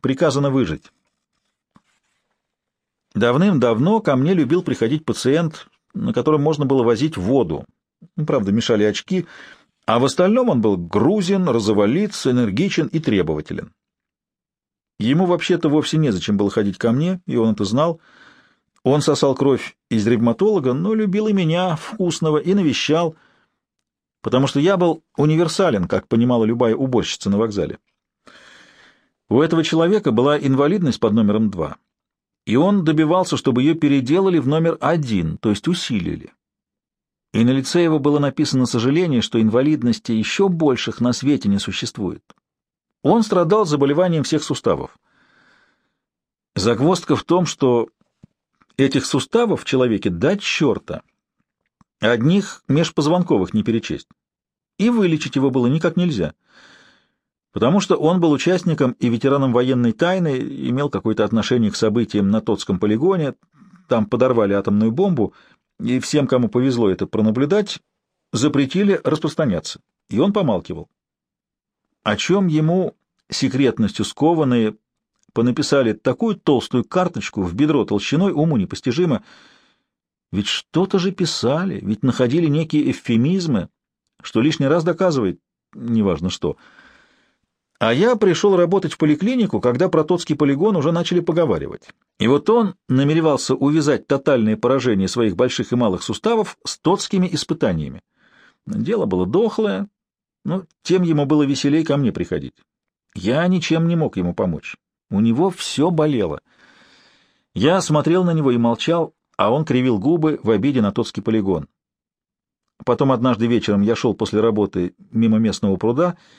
приказано выжить. Давным-давно ко мне любил приходить пациент, на котором можно было возить воду. Ну, правда, мешали очки, а в остальном он был грузин, розоволиц, энергичен и требователен. Ему вообще-то вовсе незачем было ходить ко мне, и он это знал. Он сосал кровь из ревматолога, но любил и меня, вкусного, и навещал, потому что я был универсален, как понимала любая уборщица на вокзале. У этого человека была инвалидность под номером два, и он добивался, чтобы ее переделали в номер один, то есть усилили. И на лице его было написано сожаление, что инвалидности еще больших на свете не существует. Он страдал заболеванием всех суставов. Загвоздка в том, что этих суставов в человеке дать черта. Одних межпозвонковых не перечесть. И вылечить его было никак нельзя — потому что он был участником и ветераном военной тайны, имел какое-то отношение к событиям на Тотском полигоне, там подорвали атомную бомбу, и всем, кому повезло это пронаблюдать, запретили распространяться, и он помалкивал. О чем ему, секретностью скованные, понаписали такую толстую карточку в бедро толщиной, уму непостижимо. Ведь что-то же писали, ведь находили некие эвфемизмы, что лишний раз доказывает, неважно что — а я пришел работать в поликлинику, когда про Тотский полигон уже начали поговаривать. И вот он намеревался увязать тотальное поражение своих больших и малых суставов с тотскими испытаниями. Дело было дохлое, но тем ему было веселей ко мне приходить. Я ничем не мог ему помочь. У него все болело. Я смотрел на него и молчал, а он кривил губы в обиде на Тотский полигон. Потом однажды вечером я шел после работы мимо местного пруда и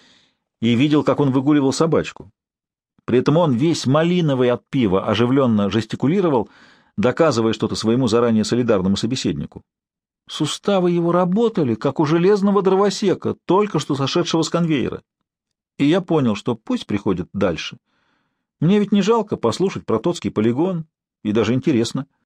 видел, как он выгуливал собачку. При этом он весь малиновый от пива оживленно жестикулировал, доказывая что-то своему заранее солидарному собеседнику. Суставы его работали, как у железного дровосека, только что сошедшего с конвейера. И я понял, что пусть приходит дальше. Мне ведь не жалко послушать про Тотский полигон, и даже интересно.